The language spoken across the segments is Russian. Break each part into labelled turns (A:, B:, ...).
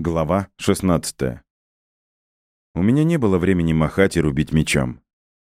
A: Глава 16. У меня не было времени махать и рубить мечом.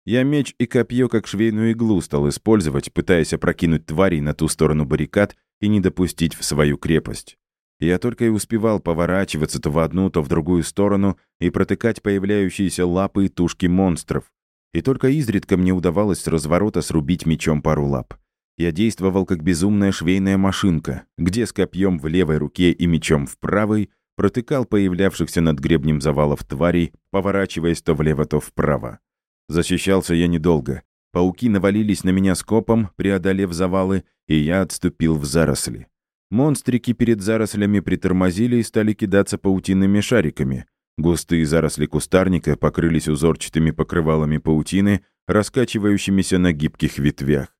A: Я меч и копье как швейную иглу стал использовать, пытаясь опрокинуть тварей на ту сторону баррикад и не допустить в свою крепость. Я только и успевал поворачиваться то в одну, то в другую сторону и протыкать появляющиеся лапы и тушки монстров. И только изредка мне удавалось с разворота срубить мечом пару лап. Я действовал как безумная швейная машинка, где с копьем в левой руке и мечом в правой — протыкал появлявшихся над гребнем завалов тварей, поворачиваясь то влево, то вправо. Защищался я недолго. Пауки навалились на меня скопом, преодолев завалы, и я отступил в заросли. Монстрики перед зарослями притормозили и стали кидаться паутинными шариками. Густые заросли кустарника покрылись узорчатыми покрывалами паутины, раскачивающимися на гибких ветвях.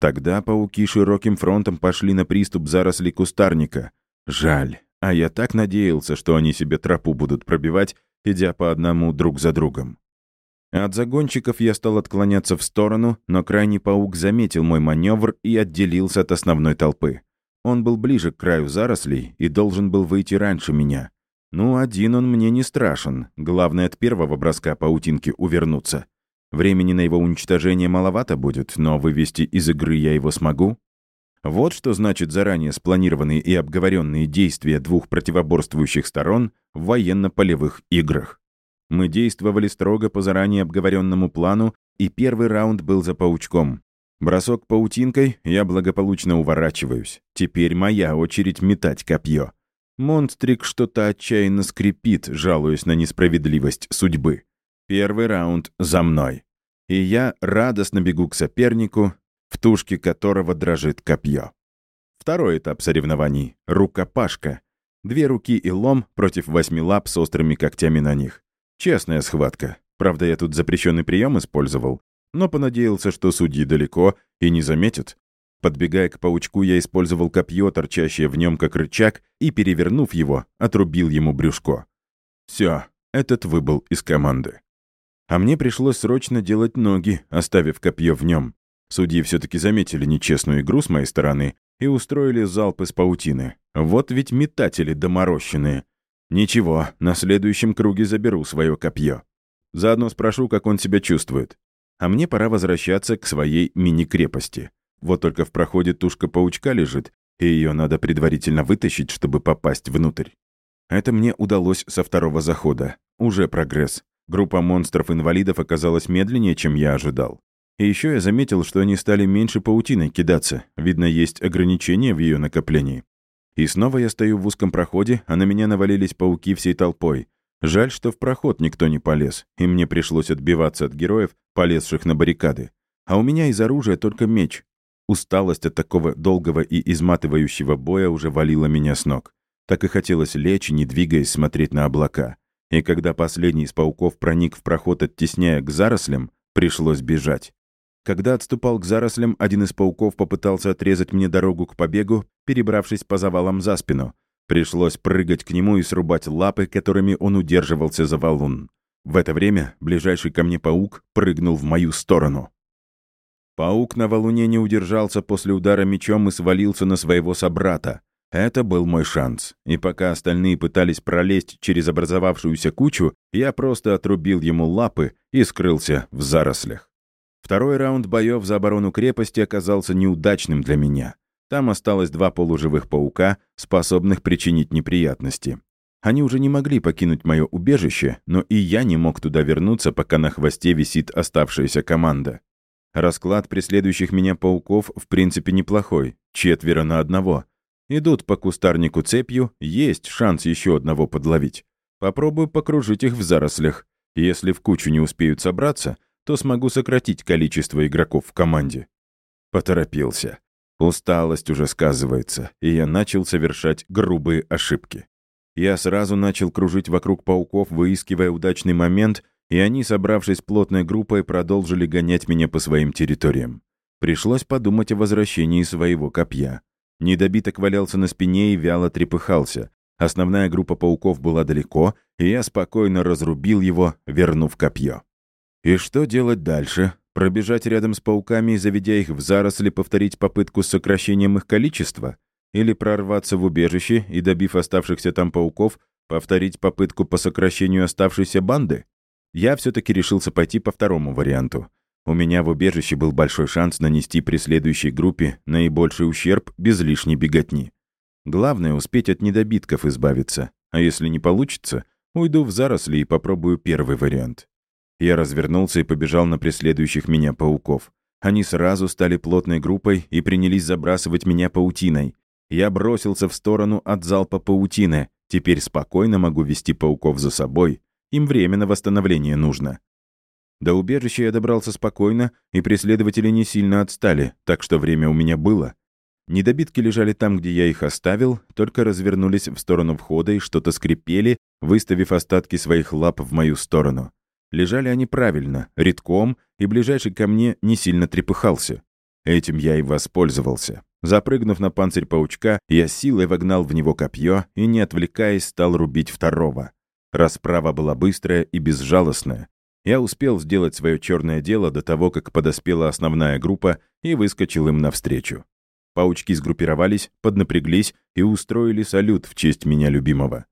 A: Тогда пауки широким фронтом пошли на приступ зарослей кустарника. Жаль, а я так надеялся, что они себе тропу будут пробивать, идя по одному друг за другом. От загонщиков я стал отклоняться в сторону, но крайний паук заметил мой маневр и отделился от основной толпы. Он был ближе к краю зарослей и должен был выйти раньше меня. Ну, один он мне не страшен. Главное, от первого броска паутинки увернуться. Времени на его уничтожение маловато будет, но вывести из игры я его смогу. Вот что значит заранее спланированные и обговоренные действия двух противоборствующих сторон в военно-полевых играх. Мы действовали строго по заранее обговоренному плану, и первый раунд был за паучком. Бросок паутинкой, я благополучно уворачиваюсь. Теперь моя очередь метать копье. Монстрик что-то отчаянно скрипит, жалуясь на несправедливость судьбы. Первый раунд за мной. И я радостно бегу к сопернику, в тушке которого дрожит копье. Второй этап соревнований — рукопашка. Две руки и лом против восьми лап с острыми когтями на них. Честная схватка. Правда, я тут запрещенный прием использовал, но понадеялся, что судьи далеко и не заметят. Подбегая к паучку, я использовал копье, торчащее в нем как рычаг, и, перевернув его, отрубил ему брюшко. Все, этот выбыл из команды. А мне пришлось срочно делать ноги, оставив копье в нем. Судьи все-таки заметили нечестную игру с моей стороны и устроили залп из паутины. Вот ведь метатели доморощенные. Ничего, на следующем круге заберу свое копье. Заодно спрошу, как он себя чувствует. А мне пора возвращаться к своей мини-крепости. Вот только в проходе тушка паучка лежит, и ее надо предварительно вытащить, чтобы попасть внутрь. Это мне удалось со второго захода. Уже прогресс. Группа монстров-инвалидов оказалась медленнее, чем я ожидал. И еще я заметил, что они стали меньше паутиной кидаться. Видно, есть ограничения в ее накоплении. И снова я стою в узком проходе, а на меня навалились пауки всей толпой. Жаль, что в проход никто не полез, и мне пришлось отбиваться от героев, полезших на баррикады. А у меня из оружия только меч. Усталость от такого долгого и изматывающего боя уже валила меня с ног. Так и хотелось лечь, не двигаясь, смотреть на облака. И когда последний из пауков проник в проход, оттесняя к зарослям, пришлось бежать. Когда отступал к зарослям, один из пауков попытался отрезать мне дорогу к побегу, перебравшись по завалам за спину. Пришлось прыгать к нему и срубать лапы, которыми он удерживался за валун. В это время ближайший ко мне паук прыгнул в мою сторону. Паук на валуне не удержался после удара мечом и свалился на своего собрата. Это был мой шанс. И пока остальные пытались пролезть через образовавшуюся кучу, я просто отрубил ему лапы и скрылся в зарослях. Второй раунд боев за оборону крепости оказался неудачным для меня. Там осталось два полуживых паука, способных причинить неприятности. Они уже не могли покинуть мое убежище, но и я не мог туда вернуться, пока на хвосте висит оставшаяся команда. Расклад преследующих меня пауков в принципе неплохой. Четверо на одного. Идут по кустарнику цепью, есть шанс еще одного подловить. Попробую покружить их в зарослях. Если в кучу не успеют собраться, то смогу сократить количество игроков в команде. Поторопился. Усталость уже сказывается, и я начал совершать грубые ошибки. Я сразу начал кружить вокруг пауков, выискивая удачный момент, и они, собравшись плотной группой, продолжили гонять меня по своим территориям. Пришлось подумать о возвращении своего копья. Недобиток валялся на спине и вяло трепыхался. Основная группа пауков была далеко, и я спокойно разрубил его, вернув копье. И что делать дальше? Пробежать рядом с пауками и, заведя их в заросли, повторить попытку с сокращением их количества? Или прорваться в убежище и, добив оставшихся там пауков, Повторить попытку по сокращению оставшейся банды? Я все-таки решился пойти по второму варианту. У меня в убежище был большой шанс нанести преследующей группе наибольший ущерб без лишней беготни. Главное — успеть от недобитков избавиться. А если не получится, уйду в заросли и попробую первый вариант. Я развернулся и побежал на преследующих меня пауков. Они сразу стали плотной группой и принялись забрасывать меня паутиной. Я бросился в сторону от залпа паутины. Теперь спокойно могу вести пауков за собой. Им время на восстановление нужно. До убежища я добрался спокойно, и преследователи не сильно отстали, так что время у меня было. Недобитки лежали там, где я их оставил, только развернулись в сторону входа и что-то скрипели, выставив остатки своих лап в мою сторону. Лежали они правильно, редком, и ближайший ко мне не сильно трепыхался. Этим я и воспользовался. Запрыгнув на панцирь паучка, я силой вогнал в него копье и, не отвлекаясь, стал рубить второго. Расправа была быстрая и безжалостная. Я успел сделать свое черное дело до того, как подоспела основная группа и выскочил им навстречу. Паучки сгруппировались, поднапряглись и устроили салют в честь меня любимого.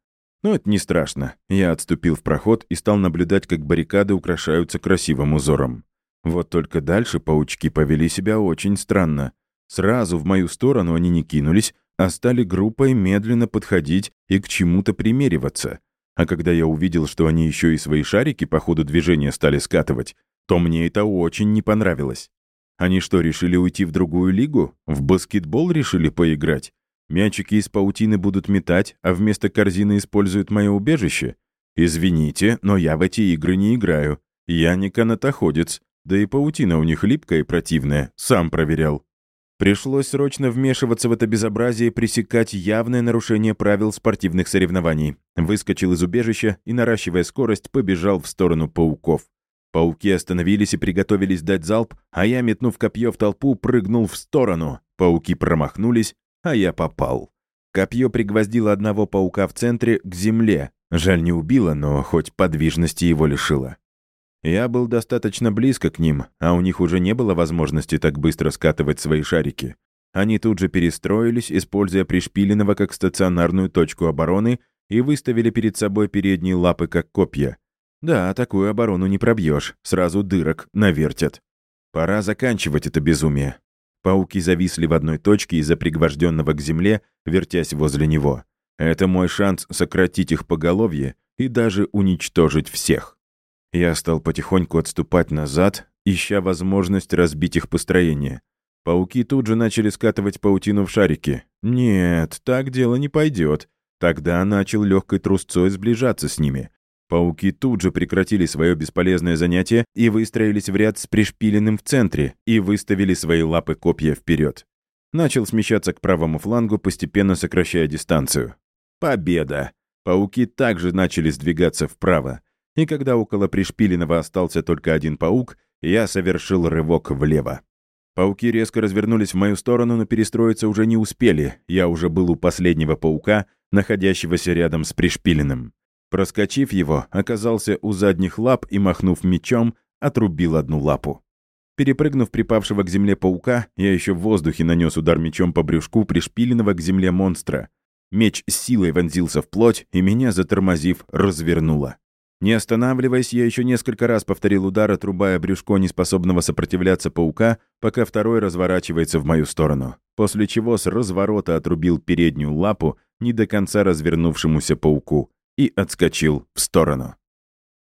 A: Но это не страшно. Я отступил в проход и стал наблюдать, как баррикады украшаются красивым узором. Вот только дальше паучки повели себя очень странно. Сразу в мою сторону они не кинулись, а стали группой медленно подходить и к чему-то примериваться. А когда я увидел, что они еще и свои шарики по ходу движения стали скатывать, то мне это очень не понравилось. Они что, решили уйти в другую лигу? В баскетбол решили поиграть? Мячики из паутины будут метать, а вместо корзины используют мое убежище? Извините, но я в эти игры не играю. Я не канатоходец. Да и паутина у них липкая и противная. Сам проверял. Пришлось срочно вмешиваться в это безобразие и пресекать явное нарушение правил спортивных соревнований. Выскочил из убежища и, наращивая скорость, побежал в сторону пауков. Пауки остановились и приготовились дать залп, а я, метнув копье в толпу, прыгнул в сторону. Пауки промахнулись, а я попал. Копье пригвоздило одного паука в центре к земле. Жаль, не убило, но хоть подвижности его лишило. Я был достаточно близко к ним, а у них уже не было возможности так быстро скатывать свои шарики. Они тут же перестроились, используя пришпиленного как стационарную точку обороны и выставили перед собой передние лапы как копья. Да, такую оборону не пробьешь, сразу дырок навертят. Пора заканчивать это безумие. Пауки зависли в одной точке из-за пригвожденного к земле, вертясь возле него. Это мой шанс сократить их поголовье и даже уничтожить всех. Я стал потихоньку отступать назад, ища возможность разбить их построение. Пауки тут же начали скатывать паутину в шарики. Нет, так дело не пойдет. Тогда начал легкой трусцой сближаться с ними. Пауки тут же прекратили свое бесполезное занятие и выстроились в ряд с пришпиленным в центре и выставили свои лапы копья вперед. Начал смещаться к правому флангу, постепенно сокращая дистанцию. Победа! Пауки также начали сдвигаться вправо. И когда около пришпиленного остался только один паук, я совершил рывок влево. Пауки резко развернулись в мою сторону, но перестроиться уже не успели. Я уже был у последнего паука, находящегося рядом с пришпиленным. Проскочив его, оказался у задних лап и, махнув мечом, отрубил одну лапу. Перепрыгнув припавшего к земле паука, я еще в воздухе нанес удар мечом по брюшку пришпиленного к земле монстра. Меч с силой вонзился в плоть, и меня, затормозив, развернуло. Не останавливаясь, я еще несколько раз повторил удар, отрубая брюшко неспособного сопротивляться паука, пока второй разворачивается в мою сторону. После чего с разворота отрубил переднюю лапу не до конца развернувшемуся пауку и отскочил в сторону.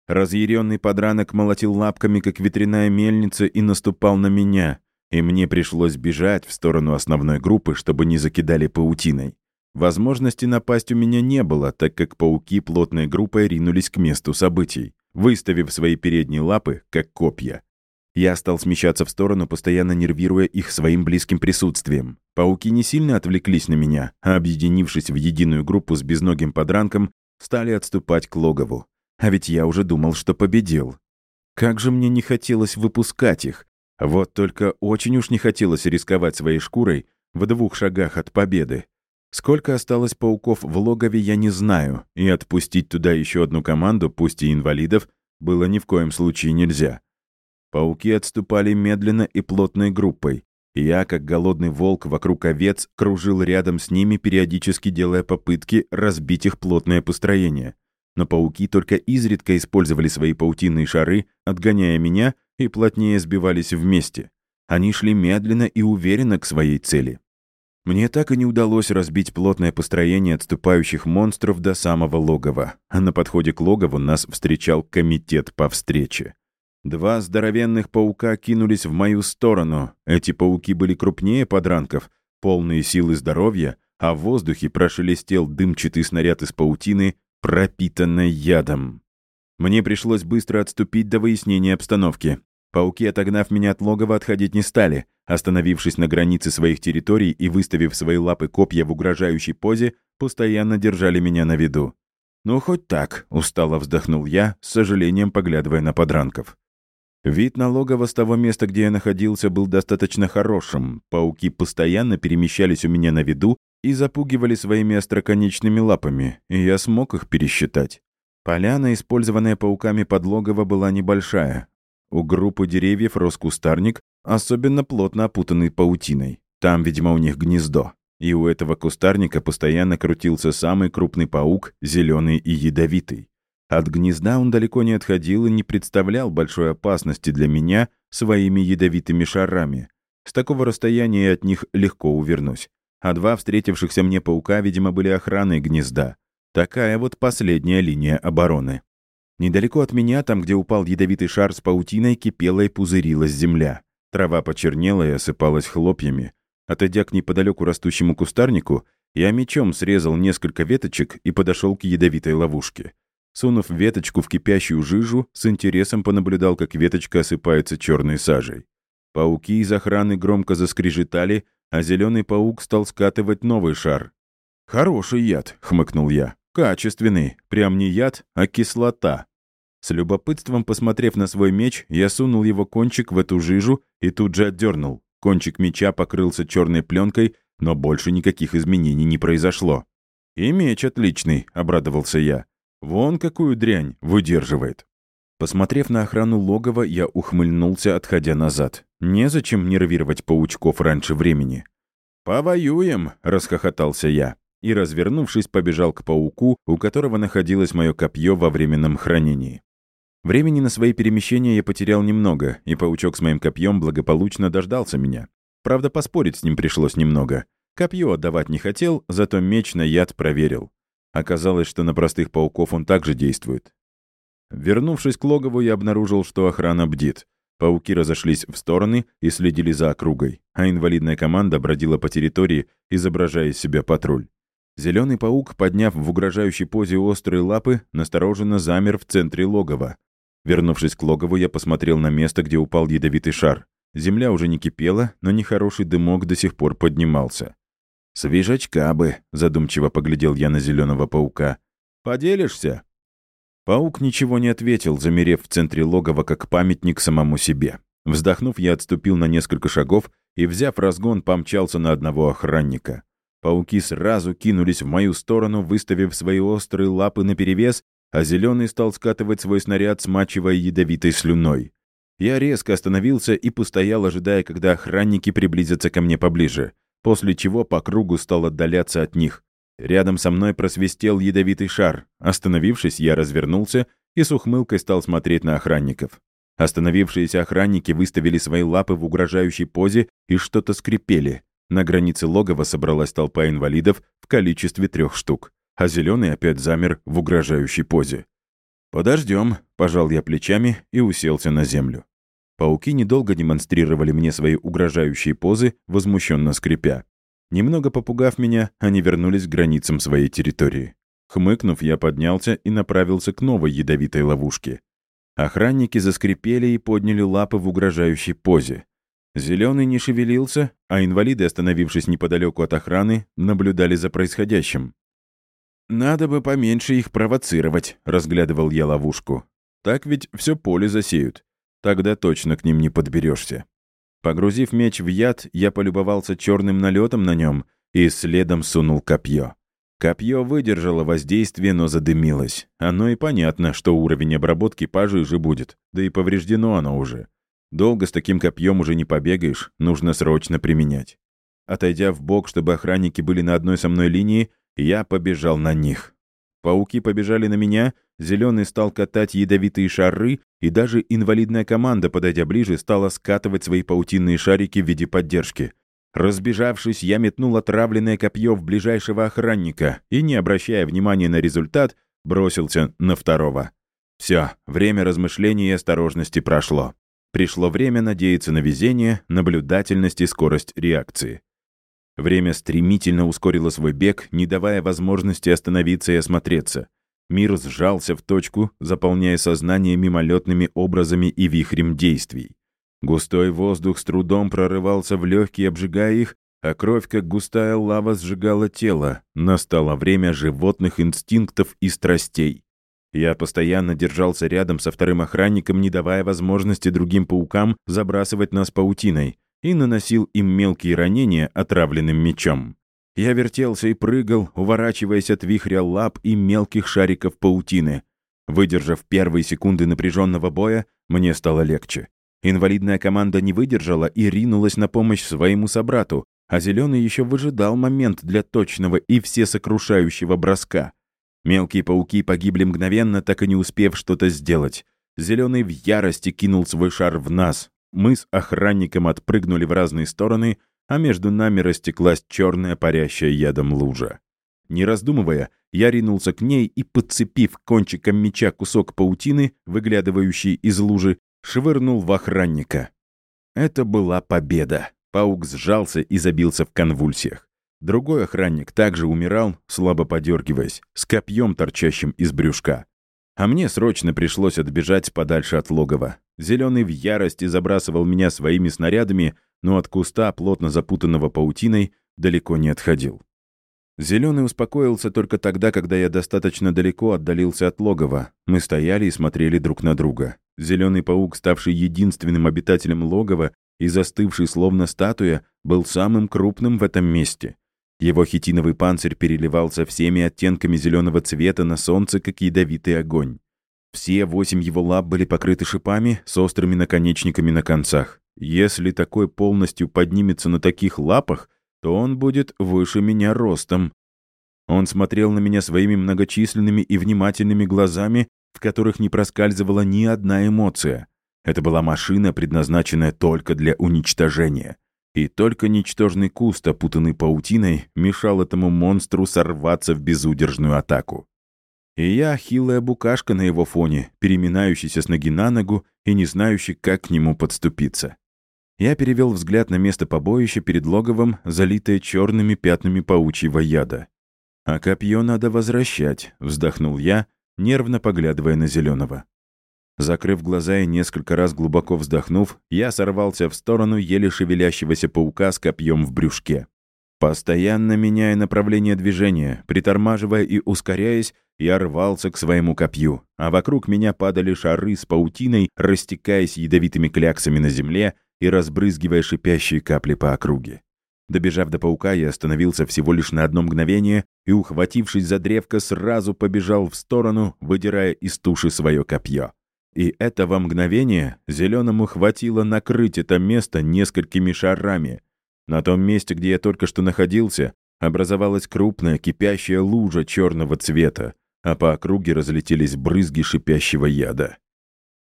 A: Разъяренный подранок молотил лапками, как ветряная мельница, и наступал на меня, и мне пришлось бежать в сторону основной группы, чтобы не закидали паутиной. Возможности напасть у меня не было, так как пауки плотной группой ринулись к месту событий, выставив свои передние лапы, как копья. Я стал смещаться в сторону, постоянно нервируя их своим близким присутствием. Пауки не сильно отвлеклись на меня, а объединившись в единую группу с безногим подранком, стали отступать к логову. А ведь я уже думал, что победил. Как же мне не хотелось выпускать их. Вот только очень уж не хотелось рисковать своей шкурой в двух шагах от победы. Сколько осталось пауков в логове, я не знаю, и отпустить туда еще одну команду, пусть и инвалидов, было ни в коем случае нельзя. Пауки отступали медленно и плотной группой. Я, как голодный волк вокруг овец, кружил рядом с ними, периодически делая попытки разбить их плотное построение. Но пауки только изредка использовали свои паутинные шары, отгоняя меня, и плотнее сбивались вместе. Они шли медленно и уверенно к своей цели. Мне так и не удалось разбить плотное построение отступающих монстров до самого логова, а на подходе к логову нас встречал комитет по встрече. Два здоровенных паука кинулись в мою сторону. Эти пауки были крупнее подранков, полные силы здоровья, а в воздухе прошелестел дымчатый снаряд из паутины, пропитанной ядом. Мне пришлось быстро отступить до выяснения обстановки. Пауки, отогнав меня от логова, отходить не стали. Остановившись на границе своих территорий и выставив свои лапы копья в угрожающей позе, постоянно держали меня на виду. «Ну, хоть так», — устало вздохнул я, с сожалением поглядывая на подранков. Вид на с того места, где я находился, был достаточно хорошим. Пауки постоянно перемещались у меня на виду и запугивали своими остроконечными лапами, и я смог их пересчитать. Поляна, использованная пауками под логово, была небольшая. У группы деревьев рос кустарник, особенно плотно опутанный паутиной. Там, видимо, у них гнездо. И у этого кустарника постоянно крутился самый крупный паук, зеленый и ядовитый. От гнезда он далеко не отходил и не представлял большой опасности для меня своими ядовитыми шарами. С такого расстояния от них легко увернусь. А два встретившихся мне паука, видимо, были охраной гнезда. Такая вот последняя линия обороны. Недалеко от меня, там, где упал ядовитый шар с паутиной, кипела и пузырилась земля. Трава почернела и осыпалась хлопьями. Отойдя к неподалеку растущему кустарнику, я мечом срезал несколько веточек и подошел к ядовитой ловушке. Сунув веточку в кипящую жижу, с интересом понаблюдал, как веточка осыпается черной сажей. Пауки из охраны громко заскрежетали, а зеленый паук стал скатывать новый шар. «Хороший яд», — хмыкнул я. «Качественный. Прям не яд, а кислота». С любопытством посмотрев на свой меч, я сунул его кончик в эту жижу и тут же отдернул. Кончик меча покрылся черной пленкой, но больше никаких изменений не произошло. «И меч отличный», — обрадовался я. Вон какую дрянь выдерживает. Посмотрев на охрану логова, я ухмыльнулся, отходя назад. Незачем нервировать паучков раньше времени. «Повоюем!» — расхохотался я. И, развернувшись, побежал к пауку, у которого находилось мое копье во временном хранении. Времени на свои перемещения я потерял немного, и паучок с моим копьем благополучно дождался меня. Правда, поспорить с ним пришлось немного. Копье отдавать не хотел, зато меч на яд проверил. Оказалось, что на простых пауков он также действует. Вернувшись к логову, я обнаружил, что охрана бдит. Пауки разошлись в стороны и следили за округой, а инвалидная команда бродила по территории, изображая из себя патруль. Зеленый паук, подняв в угрожающей позе острые лапы, настороженно замер в центре логова. Вернувшись к логову, я посмотрел на место, где упал ядовитый шар. Земля уже не кипела, но нехороший дымок до сих пор поднимался. «Свежачка бы», — задумчиво поглядел я на зеленого паука. «Поделишься?» Паук ничего не ответил, замерев в центре логова как памятник самому себе. Вздохнув, я отступил на несколько шагов и, взяв разгон, помчался на одного охранника. Пауки сразу кинулись в мою сторону, выставив свои острые лапы наперевес, а зеленый стал скатывать свой снаряд, смачивая ядовитой слюной. Я резко остановился и постоял, ожидая, когда охранники приблизятся ко мне поближе после чего по кругу стал отдаляться от них. Рядом со мной просвистел ядовитый шар. Остановившись, я развернулся и с ухмылкой стал смотреть на охранников. Остановившиеся охранники выставили свои лапы в угрожающей позе и что-то скрипели. На границе логова собралась толпа инвалидов в количестве трех штук, а зеленый опять замер в угрожающей позе. «Подождем», — пожал я плечами и уселся на землю. Пауки недолго демонстрировали мне свои угрожающие позы, возмущенно скрипя. Немного попугав меня, они вернулись к границам своей территории. Хмыкнув, я поднялся и направился к новой ядовитой ловушке. Охранники заскрипели и подняли лапы в угрожающей позе. Зеленый не шевелился, а инвалиды, остановившись неподалеку от охраны, наблюдали за происходящим. «Надо бы поменьше их провоцировать», — разглядывал я ловушку. «Так ведь все поле засеют. Тогда точно к ним не подберешься. Погрузив меч в яд, я полюбовался черным налетом на нем и следом сунул копье. Копье выдержало воздействие, но задымилось. Оно и понятно, что уровень обработки пожиже будет, да и повреждено оно уже. Долго с таким копьем уже не побегаешь, нужно срочно применять. Отойдя в бок, чтобы охранники были на одной со мной линии, я побежал на них. Пауки побежали на меня, зеленый стал катать ядовитые шары, и даже инвалидная команда, подойдя ближе, стала скатывать свои паутинные шарики в виде поддержки. Разбежавшись, я метнул отравленное копье в ближайшего охранника и, не обращая внимания на результат, бросился на второго. Все, время размышлений и осторожности прошло. Пришло время надеяться на везение, наблюдательность и скорость реакции. Время стремительно ускорило свой бег, не давая возможности остановиться и осмотреться. Мир сжался в точку, заполняя сознание мимолетными образами и вихрем действий. Густой воздух с трудом прорывался в легкие, обжигая их, а кровь, как густая лава, сжигала тело. Настало время животных инстинктов и страстей. Я постоянно держался рядом со вторым охранником, не давая возможности другим паукам забрасывать нас паутиной, и наносил им мелкие ранения отравленным мечом. Я вертелся и прыгал, уворачиваясь от вихря лап и мелких шариков паутины. Выдержав первые секунды напряженного боя, мне стало легче. Инвалидная команда не выдержала и ринулась на помощь своему собрату, а Зеленый еще выжидал момент для точного и всесокрушающего броска. Мелкие пауки погибли мгновенно, так и не успев что-то сделать. Зеленый в ярости кинул свой шар в нас. Мы с охранником отпрыгнули в разные стороны, а между нами растеклась черная парящая ядом лужа. Не раздумывая, я ринулся к ней и, подцепив кончиком меча кусок паутины, выглядывающий из лужи, швырнул в охранника. Это была победа. Паук сжался и забился в конвульсиях. Другой охранник также умирал, слабо подергиваясь, с копьем, торчащим из брюшка. А мне срочно пришлось отбежать подальше от логова. Зеленый в ярости забрасывал меня своими снарядами, но от куста, плотно запутанного паутиной, далеко не отходил. Зеленый успокоился только тогда, когда я достаточно далеко отдалился от логова. Мы стояли и смотрели друг на друга. Зеленый паук, ставший единственным обитателем логова и застывший словно статуя, был самым крупным в этом месте. Его хитиновый панцирь переливался всеми оттенками зеленого цвета на солнце, как ядовитый огонь. Все восемь его лап были покрыты шипами с острыми наконечниками на концах. Если такой полностью поднимется на таких лапах, то он будет выше меня ростом. Он смотрел на меня своими многочисленными и внимательными глазами, в которых не проскальзывала ни одна эмоция. Это была машина, предназначенная только для уничтожения. И только ничтожный куст, опутанный паутиной, мешал этому монстру сорваться в безудержную атаку. И я, хилая букашка на его фоне, переминающийся с ноги на ногу и не знающий, как к нему подступиться. Я перевел взгляд на место побоища перед логовом, залитое черными пятнами паучьего яда. «А копье надо возвращать», — вздохнул я, нервно поглядывая на зеленого. Закрыв глаза и несколько раз глубоко вздохнув, я сорвался в сторону еле шевелящегося паука с копьем в брюшке. Постоянно меняя направление движения, притормаживая и ускоряясь, я рвался к своему копью, а вокруг меня падали шары с паутиной, растекаясь ядовитыми кляксами на земле и разбрызгивая шипящие капли по округе. Добежав до паука, я остановился всего лишь на одно мгновение и, ухватившись за древко, сразу побежал в сторону, выдирая из туши свое копье. И этого мгновения зеленому хватило накрыть это место несколькими шарами. На том месте, где я только что находился, образовалась крупная кипящая лужа черного цвета, а по округе разлетелись брызги шипящего яда.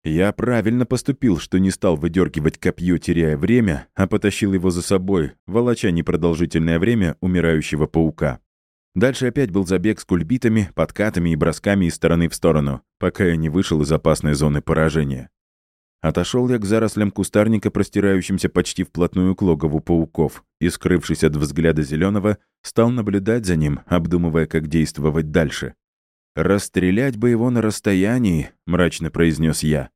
A: Я правильно поступил, что не стал выдергивать копье, теряя время, а потащил его за собой, волоча непродолжительное время умирающего паука. Дальше опять был забег с кульбитами, подкатами и бросками из стороны в сторону, пока я не вышел из опасной зоны поражения. Отошел я к зарослям кустарника, простирающимся почти вплотную к логову пауков, и, скрывшись от взгляда зеленого, стал наблюдать за ним, обдумывая, как действовать дальше. «Расстрелять бы его на расстоянии», — мрачно произнес я.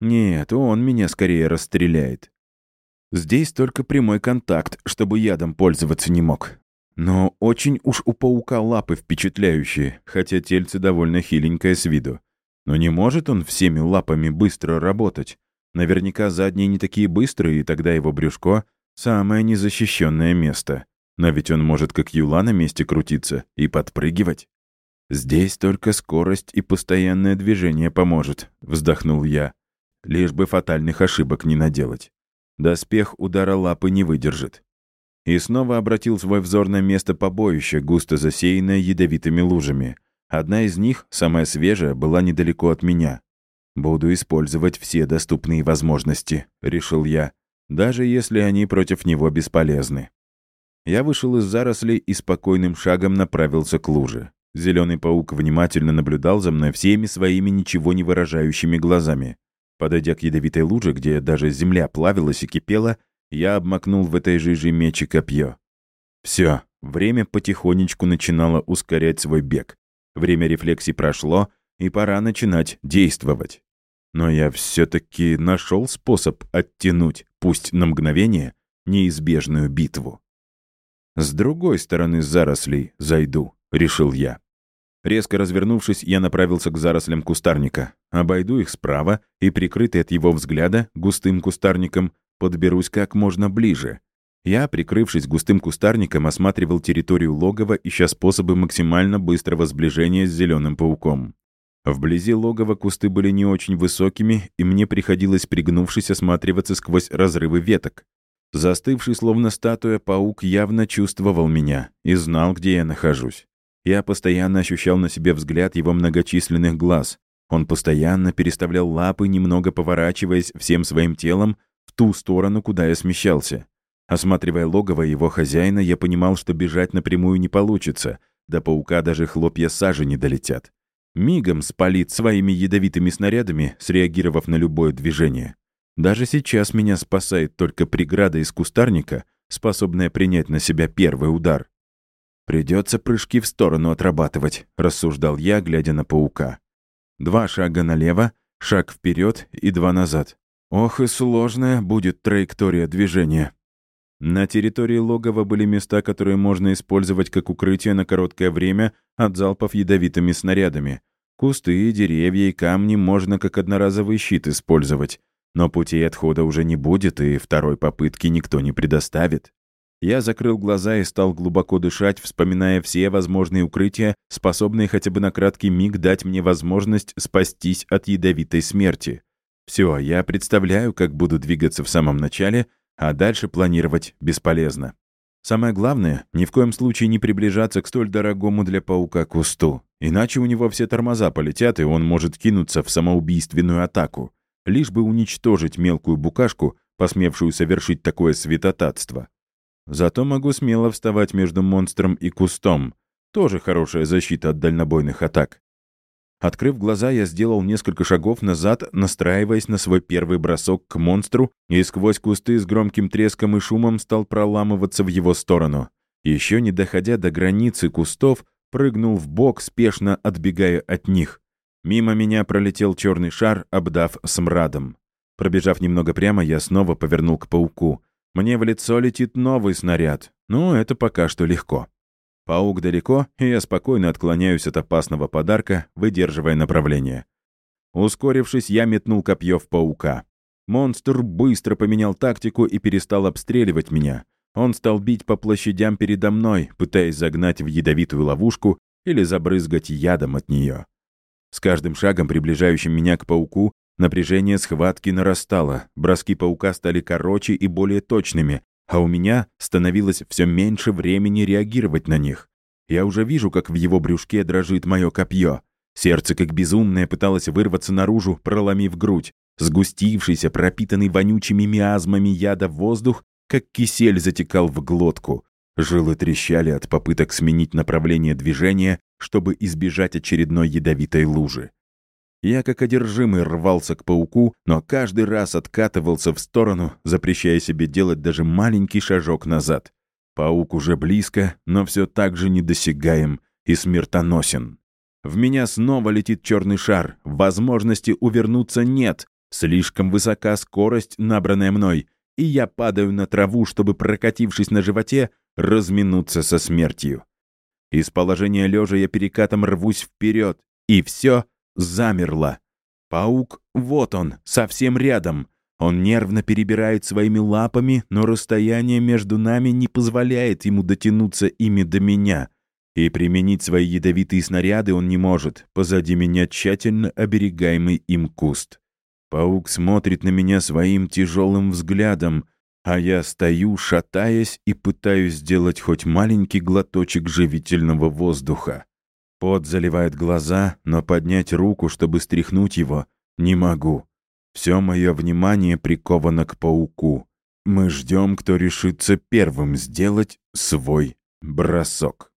A: «Нет, он меня скорее расстреляет. Здесь только прямой контакт, чтобы ядом пользоваться не мог. Но очень уж у паука лапы впечатляющие, хотя тельце довольно хиленькое с виду. Но не может он всеми лапами быстро работать. Наверняка задние не такие быстрые, и тогда его брюшко — самое незащищенное место. Но ведь он может как юла на месте крутиться и подпрыгивать. «Здесь только скорость и постоянное движение поможет», — вздохнул я. лишь бы фатальных ошибок не наделать. Доспех удара лапы не выдержит. И снова обратил свой взор на место побоища, густо засеянное ядовитыми лужами. Одна из них, самая свежая, была недалеко от меня. «Буду использовать все доступные возможности», — решил я, даже если они против него бесполезны. Я вышел из зарослей и спокойным шагом направился к луже. Зеленый паук внимательно наблюдал за мной всеми своими ничего не выражающими глазами. Подойдя к ядовитой луже, где даже земля плавилась и кипела, я обмакнул в этой жиже меч и копье. Все, время потихонечку начинало ускорять свой бег. Время рефлексий прошло, и пора начинать действовать. Но я все-таки нашел способ оттянуть, пусть на мгновение, неизбежную битву. «С другой стороны зарослей зайду», — решил я. Резко развернувшись, я направился к зарослям кустарника. Обойду их справа и, прикрытый от его взгляда, густым кустарником, подберусь как можно ближе. Я, прикрывшись густым кустарником, осматривал территорию логова, ища способы максимально быстрого сближения с зеленым пауком. Вблизи логова кусты были не очень высокими, и мне приходилось, пригнувшись, осматриваться сквозь разрывы веток. Застывший, словно статуя, паук явно чувствовал меня и знал, где я нахожусь. Я постоянно ощущал на себе взгляд его многочисленных глаз. Он постоянно переставлял лапы, немного поворачиваясь всем своим телом в ту сторону, куда я смещался. Осматривая логово его хозяина, я понимал, что бежать напрямую не получится. До паука даже хлопья сажи не долетят. Мигом спалит своими ядовитыми снарядами, среагировав на любое движение. Даже сейчас меня спасает только преграда из кустарника, способная принять на себя первый удар. «Придется прыжки в сторону отрабатывать», — рассуждал я, глядя на паука. «Два шага налево, шаг вперед и два назад. Ох и сложная будет траектория движения». На территории логова были места, которые можно использовать как укрытие на короткое время от залпов ядовитыми снарядами. Кусты, деревья и камни можно как одноразовый щит использовать. Но путей отхода уже не будет, и второй попытки никто не предоставит. Я закрыл глаза и стал глубоко дышать, вспоминая все возможные укрытия, способные хотя бы на краткий миг дать мне возможность спастись от ядовитой смерти. Все, я представляю, как буду двигаться в самом начале, а дальше планировать бесполезно. Самое главное, ни в коем случае не приближаться к столь дорогому для паука кусту. Иначе у него все тормоза полетят, и он может кинуться в самоубийственную атаку, лишь бы уничтожить мелкую букашку, посмевшую совершить такое святотатство. Зато могу смело вставать между монстром и кустом. Тоже хорошая защита от дальнобойных атак. Открыв глаза, я сделал несколько шагов назад, настраиваясь на свой первый бросок к монстру, и сквозь кусты с громким треском и шумом стал проламываться в его сторону. Еще не доходя до границы кустов, прыгнул в бок, спешно отбегая от них. Мимо меня пролетел черный шар, обдав смрадом. Пробежав немного прямо, я снова повернул к пауку. Мне в лицо летит новый снаряд. Ну, это пока что легко. Паук далеко, и я спокойно отклоняюсь от опасного подарка, выдерживая направление. Ускорившись, я метнул копье в паука. Монстр быстро поменял тактику и перестал обстреливать меня. Он стал бить по площадям передо мной, пытаясь загнать в ядовитую ловушку или забрызгать ядом от нее. С каждым шагом, приближающим меня к пауку, Напряжение схватки нарастало, броски паука стали короче и более точными, а у меня становилось все меньше времени реагировать на них. Я уже вижу, как в его брюшке дрожит мое копье. Сердце, как безумное, пыталось вырваться наружу, проломив грудь. Сгустившийся, пропитанный вонючими миазмами яда воздух, как кисель затекал в глотку. Жилы трещали от попыток сменить направление движения, чтобы избежать очередной ядовитой лужи. Я как одержимый рвался к пауку, но каждый раз откатывался в сторону, запрещая себе делать даже маленький шажок назад. Паук уже близко, но все так же недосягаем и смертоносен. В меня снова летит черный шар, возможности увернуться нет, слишком высока скорость, набранная мной, и я падаю на траву, чтобы, прокатившись на животе, разминуться со смертью. Из положения лежа я перекатом рвусь вперед, и все — замерла. Паук, вот он, совсем рядом. Он нервно перебирает своими лапами, но расстояние между нами не позволяет ему дотянуться ими до меня. И применить свои ядовитые снаряды он не может. Позади меня тщательно оберегаемый им куст. Паук смотрит на меня своим тяжелым взглядом, а я стою, шатаясь, и пытаюсь сделать хоть маленький глоточек живительного воздуха. Пот заливает глаза, но поднять руку, чтобы стряхнуть его, не могу. Все мое внимание приковано к пауку. Мы ждем, кто решится первым сделать свой бросок.